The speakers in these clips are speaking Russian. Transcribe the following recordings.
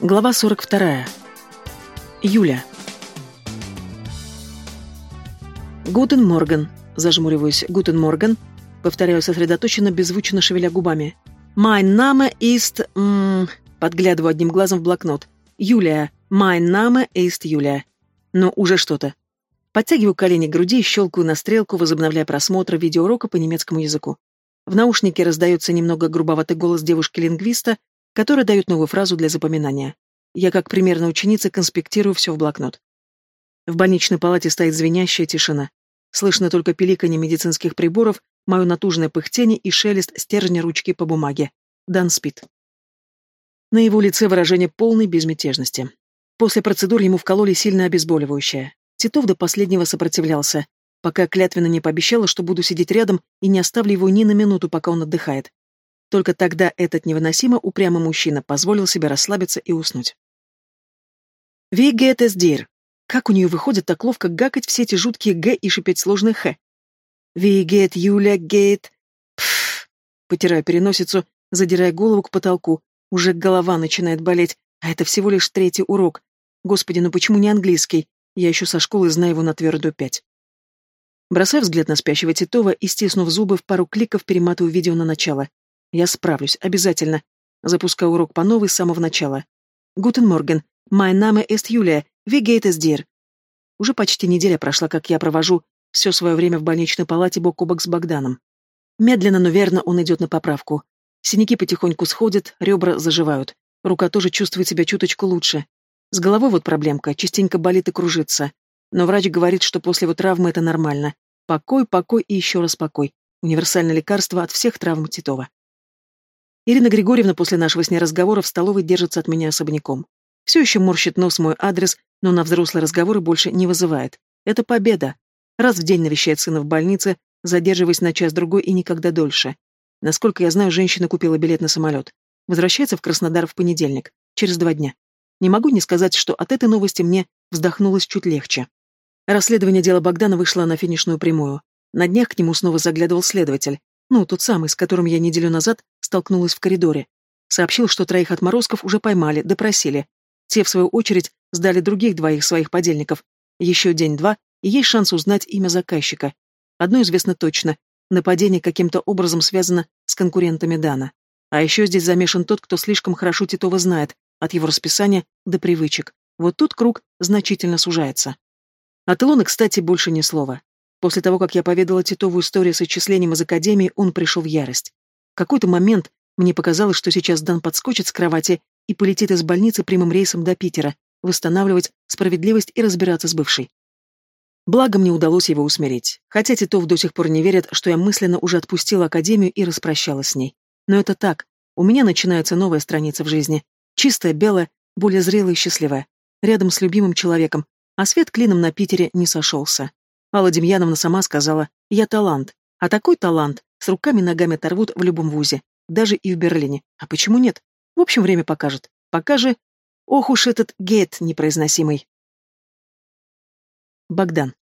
Глава 42. Юля. «Guten Morgen», — зажмуриваюсь, «Guten Morgen», повторяю сосредоточенно, беззвучно шевеля губами. «Mein Name ist...» м -м, подглядываю одним глазом в блокнот. «Юлия. Mein Name ist Юлия». Ну, уже что-то. Подтягиваю колени к груди и щелкаю на стрелку, возобновляя просмотр видеоурока по немецкому языку. В наушнике раздается немного грубоватый голос девушки-лингвиста, которая дает новую фразу для запоминания. Я, как примерная ученица, конспектирую все в блокнот. В больничной палате стоит звенящая тишина. Слышно только пиликанье медицинских приборов, мое натужное пыхтение и шелест стержня ручки по бумаге. Дан спит. На его лице выражение полной безмятежности. После процедур ему вкололи сильно обезболивающее. Титов до последнего сопротивлялся, пока клятвенно не пообещала, что буду сидеть рядом и не оставлю его ни на минуту, пока он отдыхает. Только тогда этот невыносимо упрямый мужчина позволил себе расслабиться и уснуть. «Ви эс дир». Как у нее выходит так ловко гакать все эти жуткие «г» и шипеть сложные «х». «Ви Юля гет...» Пф, потирая переносицу, задирая голову к потолку. Уже голова начинает болеть, а это всего лишь третий урок. Господи, ну почему не английский? Я еще со школы знаю его на твердую пять. Бросая взгляд на спящего Титова и, стиснув зубы, в пару кликов перематываю видео на начало. Я справлюсь, обязательно. Запускаю урок по новой с самого начала. Guten Morgen. Mein Name ist Julia. Wie geht es dir? Уже почти неделя прошла, как я провожу все свое время в больничной палате бок о бок с Богданом. Медленно, но верно он идет на поправку. Синяки потихоньку сходят, ребра заживают. Рука тоже чувствует себя чуточку лучше. С головой вот проблемка, частенько болит и кружится. Но врач говорит, что после его травмы это нормально. Покой, покой и еще раз покой. Универсальное лекарство от всех травм Титова. Ирина Григорьевна после нашего с ней разговора в столовой держится от меня особняком. Все еще морщит нос мой адрес, но на взрослые разговоры больше не вызывает. Это победа. Раз в день навещает сына в больнице, задерживаясь на час-другой и никогда дольше. Насколько я знаю, женщина купила билет на самолет. Возвращается в Краснодар в понедельник, через два дня. Не могу не сказать, что от этой новости мне вздохнулось чуть легче. Расследование дела Богдана вышло на финишную прямую. На днях к нему снова заглядывал следователь. Ну, тот самый, с которым я неделю назад столкнулась в коридоре. Сообщил, что троих отморозков уже поймали, допросили. Те, в свою очередь, сдали других двоих своих подельников. Еще день-два, и есть шанс узнать имя заказчика. Одно известно точно. Нападение каким-то образом связано с конкурентами Дана. А еще здесь замешан тот, кто слишком хорошо Титова знает, от его расписания до привычек. Вот тут круг значительно сужается. От Илоны, кстати, больше ни слова. После того, как я поведала Титову историю с отчислением из академии, он пришел в ярость. В какой-то момент мне показалось, что сейчас Дан подскочит с кровати и полетит из больницы прямым рейсом до Питера, восстанавливать справедливость и разбираться с бывшей. Благо мне удалось его усмирить, хотя Титов до сих пор не верит, что я мысленно уже отпустила академию и распрощалась с ней. Но это так. У меня начинается новая страница в жизни. Чистая, белая, более зрелая и счастливая. Рядом с любимым человеком, а свет клином на Питере не сошелся. Алла Демьяновна сама сказала, я талант, а такой талант с руками-ногами оторвут в любом вузе, даже и в Берлине. А почему нет? В общем, время покажет. Пока же... Ох уж этот гет непроизносимый. Богдан.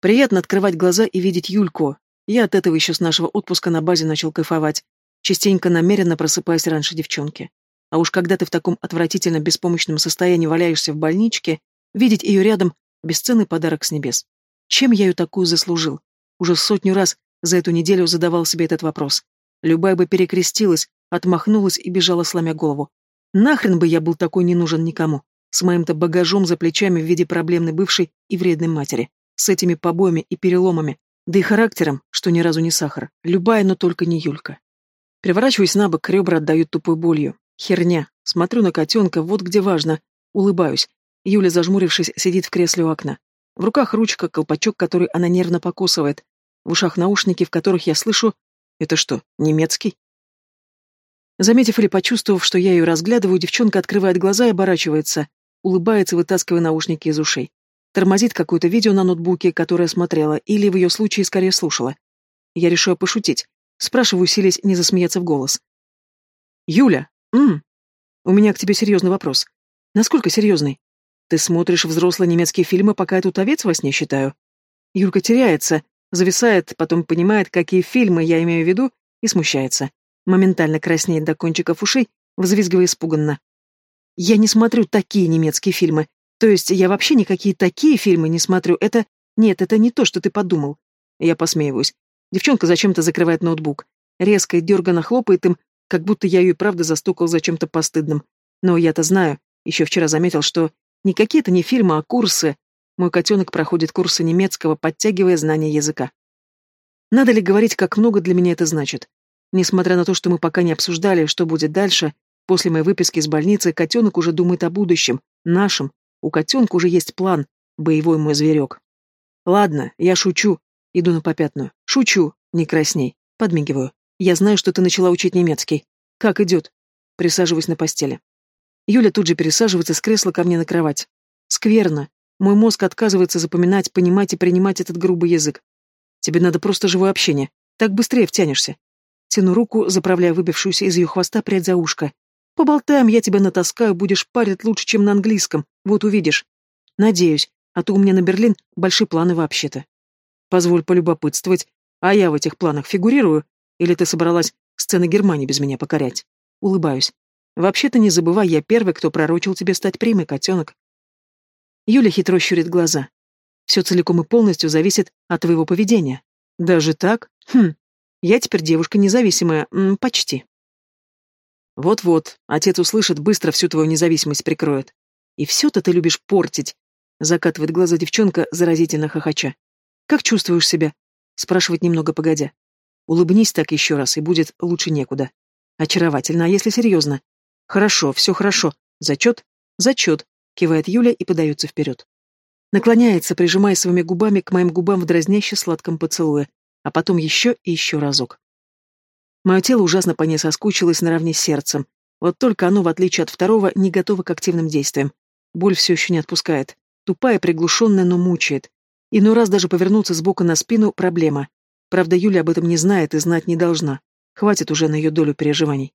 Приятно открывать глаза и видеть Юльку. Я от этого еще с нашего отпуска на базе начал кайфовать, частенько намеренно просыпаясь раньше девчонки. А уж когда ты в таком отвратительно беспомощном состоянии валяешься в больничке, видеть ее рядом Бесценный подарок с небес. Чем я ее такую заслужил? Уже сотню раз за эту неделю задавал себе этот вопрос. Любая бы перекрестилась, отмахнулась и бежала, сломя голову. Нахрен бы я был такой не нужен никому. С моим-то багажом за плечами в виде проблемной бывшей и вредной матери. С этими побоями и переломами. Да и характером, что ни разу не сахар. Любая, но только не Юлька. Переворачиваюсь на бок, ребра отдают тупой болью. Херня. Смотрю на котенка, вот где важно. Улыбаюсь. Юля, зажмурившись, сидит в кресле у окна. В руках ручка, колпачок, который она нервно покусывает. В ушах наушники, в которых я слышу... Это что, немецкий? Заметив или почувствовав, что я ее разглядываю, девчонка открывает глаза и оборачивается, улыбается, вытаскивая наушники из ушей. Тормозит какое-то видео на ноутбуке, которое смотрела, или в ее случае скорее слушала. Я решаю пошутить. Спрашиваю, силясь не засмеяться в голос. «Юля, м, у меня к тебе серьезный вопрос. Насколько серьезный?» Ты смотришь взрослые немецкие фильмы, пока я тут овец во сне считаю. Юлька теряется, зависает, потом понимает, какие фильмы я имею в виду, и смущается. Моментально краснеет до кончиков ушей, взвизгивая испуганно. Я не смотрю такие немецкие фильмы. То есть я вообще никакие такие фильмы не смотрю. Это... Нет, это не то, что ты подумал. Я посмеиваюсь. Девчонка зачем-то закрывает ноутбук. Резко и дерганно хлопает им, как будто я ее и правда застукал за чем-то постыдным. Но я-то знаю, еще вчера заметил, что никакие это не фильмы, а курсы. Мой котенок проходит курсы немецкого, подтягивая знания языка. Надо ли говорить, как много для меня это значит? Несмотря на то, что мы пока не обсуждали, что будет дальше, после моей выписки из больницы котенок уже думает о будущем, нашем. У котенка уже есть план, боевой мой зверек. Ладно, я шучу. Иду на попятную. Шучу, не красней. Подмигиваю. Я знаю, что ты начала учить немецкий. Как идет? Присаживаюсь на постели. Юля тут же пересаживается с кресла ко мне на кровать. Скверно. Мой мозг отказывается запоминать, понимать и принимать этот грубый язык. Тебе надо просто живое общение. Так быстрее втянешься. Тяну руку, заправляя выбившуюся из ее хвоста прядь за ушко. Поболтаем, я тебя натаскаю, будешь парить лучше, чем на английском. Вот увидишь. Надеюсь, а то у меня на Берлин большие планы вообще-то. Позволь полюбопытствовать, а я в этих планах фигурирую? Или ты собралась сцены Германии без меня покорять? Улыбаюсь. Вообще-то не забывай, я первый, кто пророчил тебе стать примой, котенок. Юля хитро щурит глаза. Все целиком и полностью зависит от твоего поведения. Даже так? Хм. Я теперь девушка независимая, м, почти. Вот-вот, отец услышит, быстро всю твою независимость прикроет. И все-то ты любишь портить. Закатывает глаза девчонка, заразительно хохоча. Как чувствуешь себя? Спрашивает немного погодя. Улыбнись так еще раз, и будет лучше некуда. Очаровательно, а если серьезно? Хорошо, все хорошо. Зачет? Зачет, кивает Юля и подается вперед. Наклоняется, прижимая своими губами к моим губам в дразняще сладком поцелуе, а потом еще и еще разок. Мое тело ужасно по ней соскучилось наравне с сердцем. Вот только оно, в отличие от второго, не готово к активным действиям. Боль все еще не отпускает. Тупая, приглушенная, но мучает. Иной раз даже повернуться с бока на спину – проблема. Правда, Юля об этом не знает и знать не должна. Хватит уже на ее долю переживаний.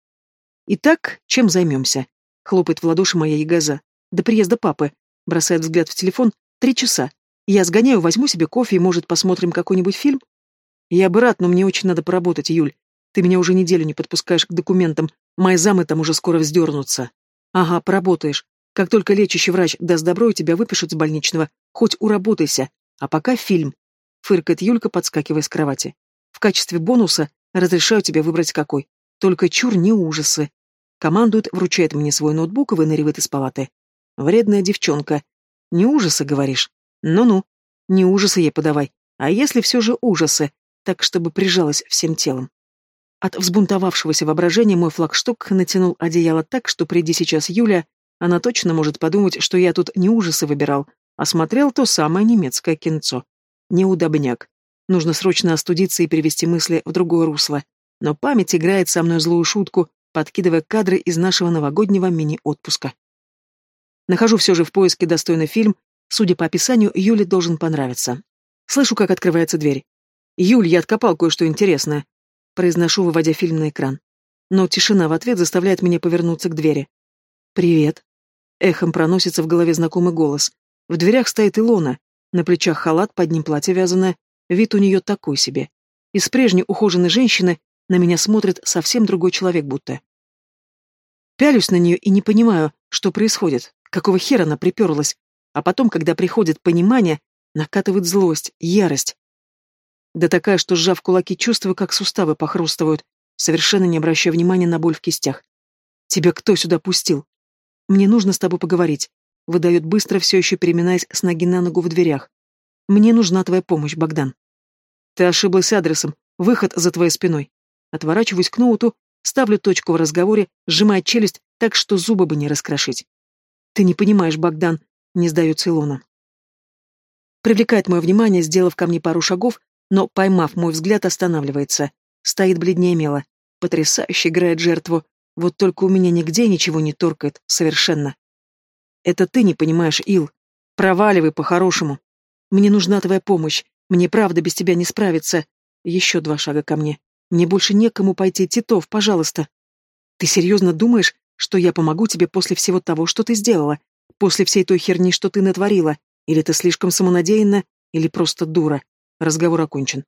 Итак, чем займемся? Хлопает в ладоши моя ягоза. До приезда папы. Бросает взгляд в телефон. Три часа. Я сгоняю, возьму себе кофе и, может, посмотрим какой-нибудь фильм? Я бы рад, но мне очень надо поработать, Юль. Ты меня уже неделю не подпускаешь к документам. Мои замы там уже скоро вздернутся. Ага, поработаешь. Как только лечащий врач даст добро и тебя выпишут с больничного, хоть уработайся. А пока фильм. Фыркает Юлька, подскакивая с кровати. В качестве бонуса разрешаю тебе выбрать какой. Только чур не ужасы. Командует, вручает мне свой ноутбук и выныривает из палаты. Вредная девчонка. Не ужасы, говоришь? Ну-ну. Не ужасы ей подавай. А если все же ужасы, так чтобы прижалась всем телом. От взбунтовавшегося воображения мой флагшток натянул одеяло так, что приди сейчас Юля, она точно может подумать, что я тут не ужасы выбирал, а смотрел то самое немецкое кинцо. Неудобняк. Нужно срочно остудиться и перевести мысли в другое русло. Но память играет со мной злую шутку, подкидывая кадры из нашего новогоднего мини-отпуска. Нахожу все же в поиске достойный фильм, судя по описанию, Юле должен понравиться. Слышу, как открывается дверь. «Юль, я откопал кое-что интересное», произношу, выводя фильм на экран. Но тишина в ответ заставляет меня повернуться к двери. «Привет». Эхом проносится в голове знакомый голос. В дверях стоит Илона. На плечах халат, под ним платье вязаное. Вид у нее такой себе. Из прежней ухоженной женщины на меня смотрит совсем другой человек будто. Пялюсь на нее и не понимаю, что происходит, какого хера она приперлась. А потом, когда приходит понимание, накатывает злость, ярость. Да такая, что, сжав кулаки, чувствую, как суставы похрустывают, совершенно не обращая внимания на боль в кистях. «Тебя кто сюда пустил?» «Мне нужно с тобой поговорить», — выдает быстро, все еще переминаясь с ноги на ногу в дверях. «Мне нужна твоя помощь, Богдан». «Ты ошиблась адресом. Выход за твоей спиной». Отворачиваюсь к ноуту, ставлю точку в разговоре, сжимая челюсть так, что зубы бы не раскрошить. «Ты не понимаешь, Богдан», — не сдается Илона. Привлекает мое внимание, сделав ко мне пару шагов, но, поймав мой взгляд, останавливается. Стоит бледнее мела. Потрясающе играет жертву. Вот только у меня нигде ничего не торкает. Совершенно. Это ты не понимаешь, Ил. Проваливай по-хорошему. Мне нужна твоя помощь. Мне правда без тебя не справиться. Еще два шага ко мне. Мне больше некому пойти, Титов, пожалуйста. Ты серьезно думаешь, что я помогу тебе после всего того, что ты сделала? После всей той херни, что ты натворила? Или ты слишком самонадеянна, или просто дура? Разговор окончен.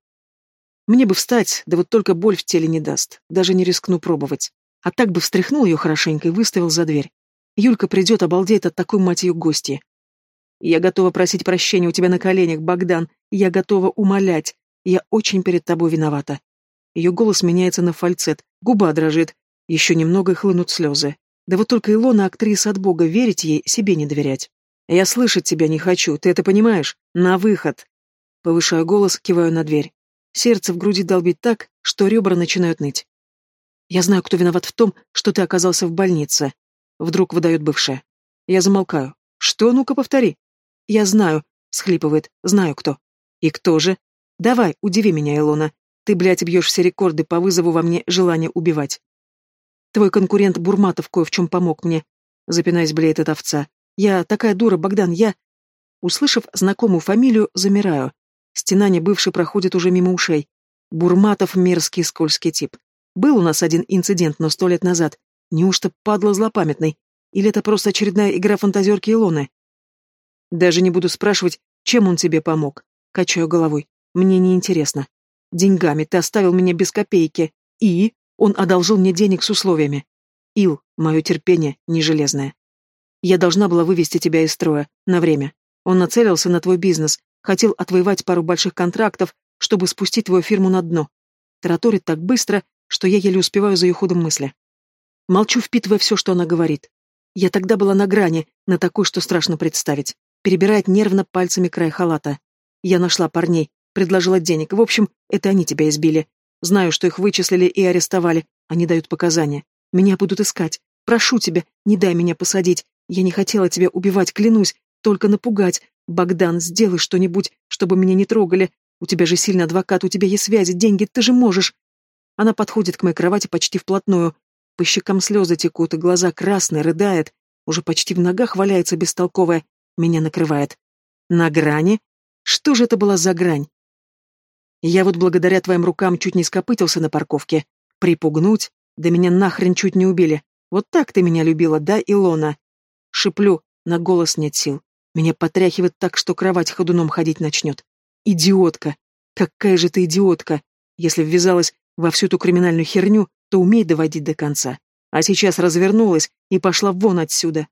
Мне бы встать, да вот только боль в теле не даст. Даже не рискну пробовать. А так бы встряхнул ее хорошенько и выставил за дверь. Юлька придет, обалдеет от такой мать ее гости. Я готова просить прощения у тебя на коленях, Богдан. Я готова умолять. Я очень перед тобой виновата. Ее голос меняется на фальцет, губа дрожит. Еще немного и хлынут слезы. Да вот только Илона актриса от Бога, верить ей, себе не доверять. Я слышать тебя не хочу, ты это понимаешь? На выход. Повышаю голос, киваю на дверь. Сердце в груди долбит так, что ребра начинают ныть. Я знаю, кто виноват в том, что ты оказался в больнице. Вдруг выдает бывшая. Я замолкаю. Что? Ну-ка повтори. Я знаю, схлипывает. Знаю кто. И кто же? Давай, удиви меня, Илона. Ты, блядь, бьешь все рекорды по вызову во мне желания убивать. Твой конкурент Бурматов кое в чем помог мне. Запинаясь, блеет эта овца. Я такая дура, Богдан, я... Услышав знакомую фамилию, замираю. Стенание бывший проходит уже мимо ушей. Бурматов — мерзкий скользкий тип. Был у нас один инцидент, но сто лет назад. Неужто падла злопамятный? Или это просто очередная игра фантазерки Илоны? Даже не буду спрашивать, чем он тебе помог. Качаю головой. Мне не интересно. Деньгами ты оставил меня без копейки. И он одолжил мне денег с условиями. Ил, мое терпение не железное. Я должна была вывести тебя из строя. На время. Он нацелился на твой бизнес. Хотел отвоевать пару больших контрактов, чтобы спустить твою фирму на дно. Тараторит так быстро, что я еле успеваю за ее ходом мысли. Молчу, впитывая все, что она говорит. Я тогда была на грани, на такой, что страшно представить. Перебирает нервно пальцами край халата. Я нашла парней, предложила денег. В общем, это они тебя избили. Знаю, что их вычислили и арестовали. Они дают показания. Меня будут искать. Прошу тебя, не дай меня посадить. Я не хотела тебя убивать, клянусь. Только напугать. Богдан, сделай что-нибудь, чтобы меня не трогали. У тебя же сильный адвокат, у тебя есть связи, деньги, ты же можешь. Она подходит к моей кровати почти вплотную. По щекам слезы текут, и глаза красные, рыдает. Уже почти в ногах валяется бестолковая. Меня накрывает. На грани? Что же это была за грань? Я вот благодаря твоим рукам чуть не скопытился на парковке. Припугнуть? Да меня нахрен чуть не убили. Вот так ты меня любила, да, Илона? Шиплю, на голос нет сил. Меня потряхивает так, что кровать ходуном ходить начнет. Идиотка! Какая же ты идиотка! Если ввязалась во всю эту криминальную херню, то умей доводить до конца. А сейчас развернулась и пошла вон отсюда.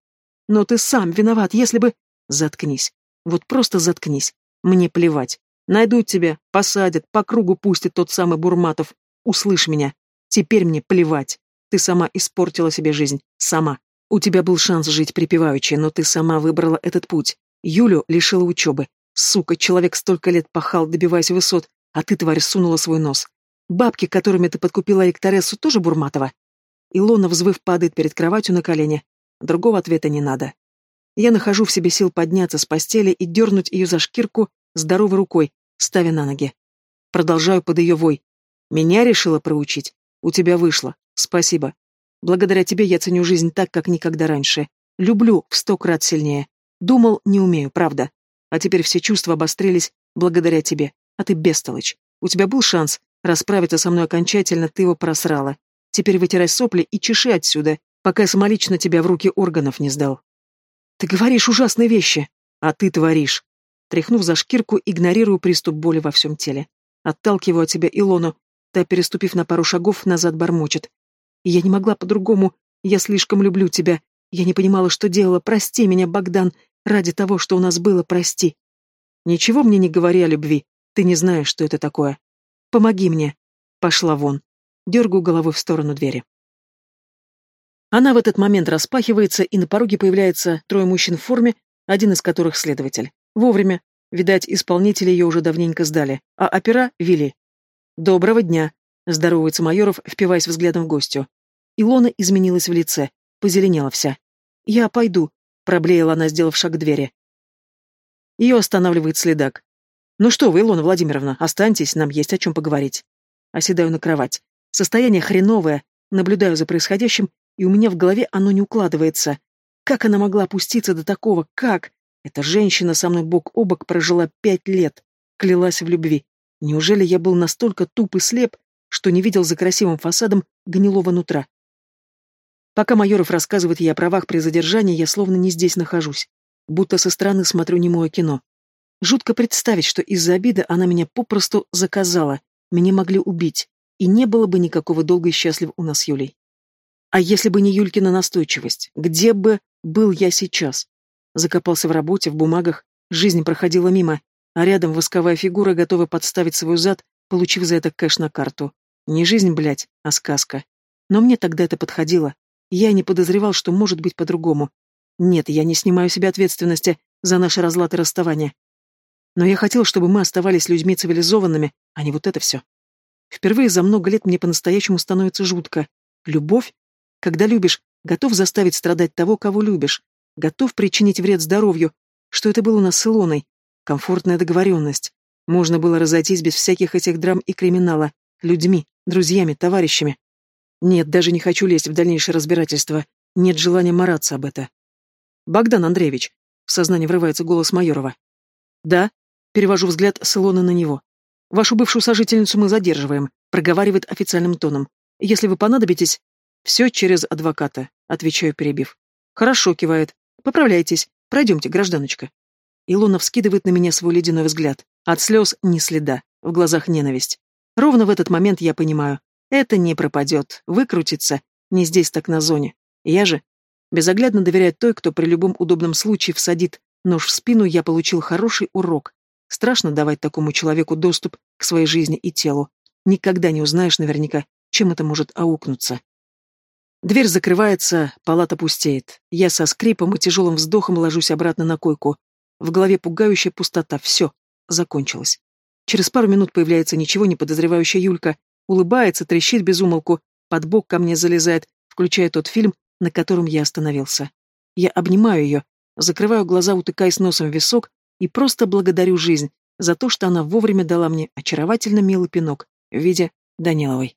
Но ты сам виноват, если бы... Заткнись. Вот просто заткнись. Мне плевать. Найдут тебя, посадят, по кругу пустит тот самый Бурматов. Услышь меня. Теперь мне плевать. Ты сама испортила себе жизнь. Сама. У тебя был шанс жить припеваючи, но ты сама выбрала этот путь. Юлю лишила учебы. Сука, человек столько лет пахал, добиваясь высот, а ты, тварь, сунула свой нос. Бабки, которыми ты подкупила Экторесу, тоже Бурматова? Илона, взвыв, падает перед кроватью на колени. Другого ответа не надо. Я нахожу в себе сил подняться с постели и дернуть ее за шкирку здоровой рукой, ставя на ноги. Продолжаю под ее вой. Меня решила проучить. У тебя вышло. Спасибо. Благодаря тебе я ценю жизнь так, как никогда раньше. Люблю в сто крат сильнее. Думал, не умею, правда. А теперь все чувства обострились благодаря тебе. А ты бестолочь. У тебя был шанс, Расправиться со мной окончательно ты его просрала. Теперь вытирай сопли и чеши отсюда, пока я самолично тебя в руки органов не сдал. Ты говоришь ужасные вещи, а ты творишь. Тряхнув за шкирку, игнорирую приступ боли во всем теле. Отталкиваю от тебя Илону, та, переступив на пару шагов, назад бормочет. Я не могла по-другому, я слишком люблю тебя. Я не понимала, что делала. Прости меня, Богдан, ради того, что у нас было, прости. Ничего мне не говори о любви. Ты не знаешь, что это такое. Помоги мне. Пошла вон. Дергаю головой в сторону двери. Она в этот момент распахивается, и на пороге появляется трое мужчин в форме, один из которых следователь. Вовремя. Видать, исполнители ее уже давненько сдали, а опера вели. «Доброго дня», — здоровается Майоров, впиваясь взглядом в гостю. Илона изменилась в лице, позеленела вся. «Я пойду», — проблеяла она, сделав шаг к двери. Ее останавливает следак. «Ну что вы, Илона Владимировна, останьтесь, нам есть о чем поговорить». Оседаю на кровать. Состояние хреновое, наблюдаю за происходящим, и у меня в голове оно не укладывается. Как она могла опуститься до такого? Как? Эта женщина со мной бок о бок прожила пять лет, клялась в любви. Неужели я был настолько туп и слеп, что не видел за красивым фасадом гнилого нутра? Пока Майоров рассказывает ей о правах при задержании, я словно не здесь нахожусь. Будто со стороны смотрю немое кино. Жутко представить, что из-за обиды она меня попросту заказала, меня могли убить, и не было бы никакого долга и счастлив у нас Юлей. А если бы не Юлькина настойчивость, где бы... был я сейчас? Закопался в работе, в бумагах, жизнь проходила мимо, а рядом восковая фигура готова подставить свой зад, получив за это кэш на карту. Не жизнь, блядь, а сказка. Но мне тогда это подходило. Я не подозревал, что может быть по-другому. Нет, я не снимаю себе ответственности за наши разлад и расставания. Но я хотел, чтобы мы оставались людьми цивилизованными, а не вот это все. Впервые за много лет мне по-настоящему становится жутко. Любовь? Когда любишь, готов заставить страдать того, кого любишь. Готов причинить вред здоровью. Что это было у нас с Илоной? Комфортная договоренность. Можно было разойтись без всяких этих драм и криминала. Людьми, друзьями, товарищами. Нет, даже не хочу лезть в дальнейшее разбирательство. Нет желания мараться об это. Богдан Андреевич. В сознание врывается голос Майорова. Да. Перевожу взгляд с Илоны на него. Вашу бывшую сожительницу мы задерживаем, проговаривает официальным тоном. Если вы понадобитесь... Все через адвоката, отвечаю, перебив. Хорошо, кивает. Поправляйтесь. Пройдемте, гражданочка. Илона вскидывает на меня свой ледяной взгляд. От слез ни следа, в глазах ненависть. Ровно в этот момент я понимаю. Это не пропадет, выкрутится. Не здесь, так на зоне. Я же безоглядно доверяю той, кто при любом удобном случае всадит нож в спину, я получил хороший урок. Страшно давать такому человеку доступ к своей жизни и телу. Никогда не узнаешь наверняка, чем это может аукнуться. Дверь закрывается, палата пустеет. Я со скрипом и тяжелым вздохом ложусь обратно на койку. В голове пугающая пустота. Все, закончилось. Через пару минут появляется ничего не подозревающая Юлька, улыбается, трещит без умолку, под бок ко мне залезает, включая тот фильм, на котором я остановился. Я обнимаю ее, закрываю глаза, утыкаясь носом в висок, и просто благодарю жизнь за то, что она вовремя дала мне очаровательно милый пинок в виде Даниловой.